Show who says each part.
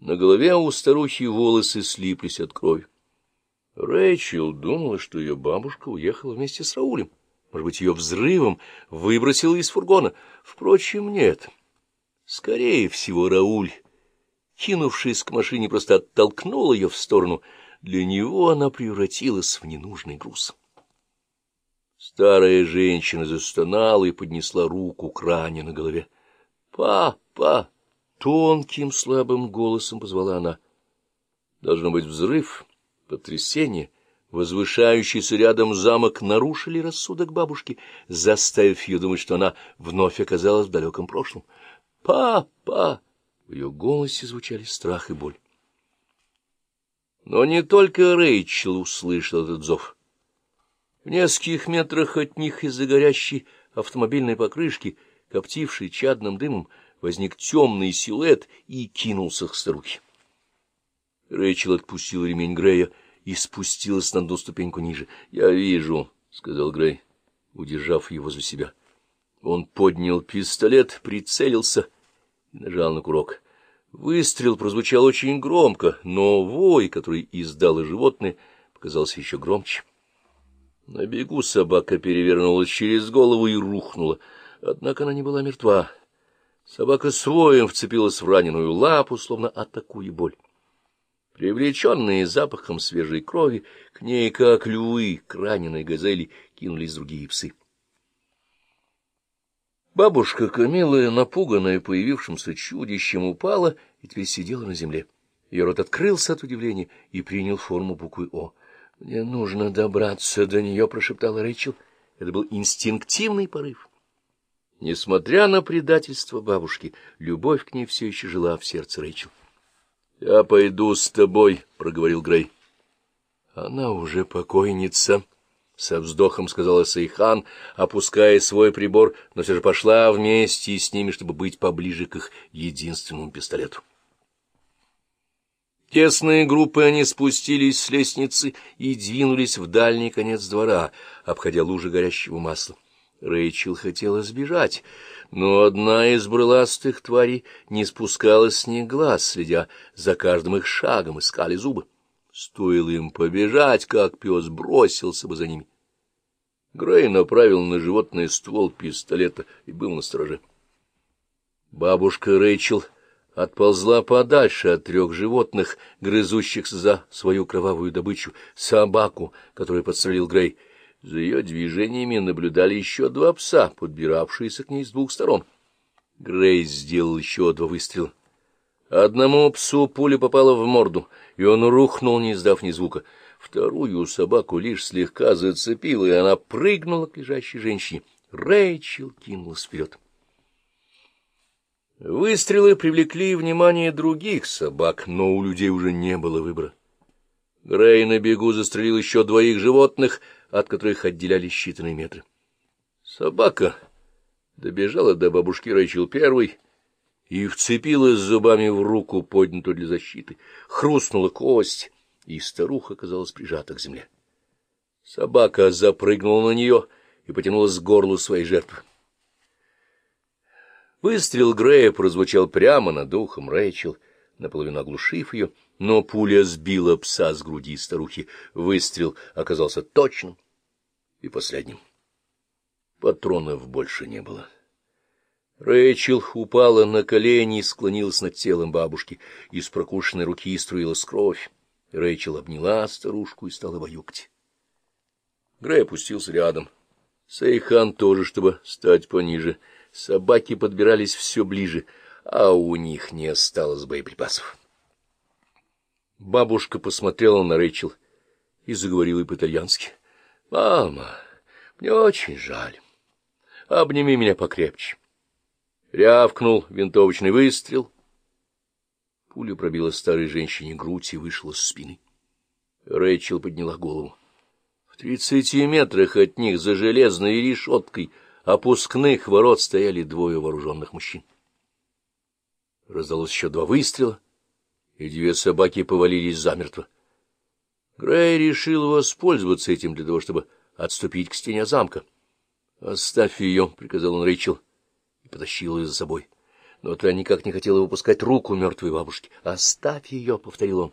Speaker 1: На голове у старухи волосы слиплись от крови. Рэйчел думала, что ее бабушка уехала вместе с Раулем. Может быть, ее взрывом выбросила из фургона. Впрочем, нет. Скорее всего, Рауль, кинувшись к машине, просто оттолкнул ее в сторону. Для него она превратилась в ненужный груз. Старая женщина застонала и поднесла руку к ране на голове. «Папа!» — тонким слабым голосом позвала она. Должно быть взрыв, потрясение, возвышающийся рядом замок нарушили рассудок бабушки, заставив ее думать, что она вновь оказалась в далеком прошлом. «Папа!» — в ее голосе звучали страх и боль. Но не только Рэйчел услышал этот зов. В нескольких метрах от них из-за горящей автомобильной покрышки, коптившей чадным дымом, возник темный силуэт и кинулся к старухе. Рэйчел отпустил ремень Грея и спустилась на одну ступеньку ниже. — Я вижу, — сказал Грей, удержав его за себя. Он поднял пистолет, прицелился и нажал на курок. Выстрел прозвучал очень громко, но вой, который издало животное, показался еще громче. На бегу собака перевернулась через голову и рухнула, однако она не была мертва. Собака своим вцепилась в раненую лапу, словно атакуя боль. Привлеченные запахом свежей крови, к ней, как львы, к раненой газели, кинулись другие псы. Бабушка Камила, напуганная появившимся чудищем, упала и теперь сидела на земле. Ее рот открылся от удивления и принял форму буквы «О». — Мне нужно добраться до нее, — прошептала Рэйчел. Это был инстинктивный порыв. Несмотря на предательство бабушки, любовь к ней все еще жила в сердце Рэйчел. — Я пойду с тобой, — проговорил Грей. — Она уже покойница, — со вздохом сказала Сейхан, опуская свой прибор, но все же пошла вместе с ними, чтобы быть поближе к их единственному пистолету. Тесные группы они спустились с лестницы и двинулись в дальний конец двора, обходя лужи горящего масла. Рэйчел хотела сбежать, но одна из брыластых тварей не спускала с них глаз, следя за каждым их шагом, искали зубы. Стоило им побежать, как пес бросился бы за ними. Грей направил на животное ствол пистолета и был на страже. Бабушка Рэйчел отползла подальше от трех животных, грызущихся за свою кровавую добычу, собаку, которую подстрелил Грей. За ее движениями наблюдали еще два пса, подбиравшиеся к ней с двух сторон. Грей сделал еще два выстрела. Одному псу пуля попала в морду, и он рухнул, не издав ни звука. Вторую собаку лишь слегка зацепила, и она прыгнула к лежащей женщине. Рэйчел кинулась вперед. Выстрелы привлекли внимание других собак, но у людей уже не было выбора. Грей на бегу застрелил еще двоих животных, от которых отделяли считанные метры. Собака добежала до бабушки Рэйчел первой и вцепилась зубами в руку, поднятую для защиты. Хрустнула кость, и старуха оказалась прижата к земле. Собака запрыгнула на нее и потянулась к горлу своей жертвы. Выстрел Грея прозвучал прямо над ухом Рэйчел, наполовину оглушив ее, но пуля сбила пса с груди старухи. Выстрел оказался точным и последним. Патронов больше не было. Рэйчел упала на колени и склонилась над телом бабушки. Из прокушенной руки струилась кровь. Рэйчел обняла старушку и стала баюкать. Грей опустился рядом. Сейхан тоже, чтобы стать пониже — Собаки подбирались все ближе, а у них не осталось боеприпасов. Бабушка посмотрела на Рэйчел и заговорила по-итальянски. — Мама, мне очень жаль. Обними меня покрепче. Рявкнул винтовочный выстрел. Пуля пробила старой женщине грудь и вышла с спины. Рэйчел подняла голову. В тридцати метрах от них за железной решеткой — опускных ворот стояли двое вооруженных мужчин. Раздалось еще два выстрела, и две собаки повалились замертво. Грей решил воспользоваться этим для того, чтобы отступить к стене замка. — Оставь ее, — приказал он Рэйчел, и потащил ее за собой. но та никак не хотела выпускать руку мертвой бабушки. «Оставь ее», — повторил он.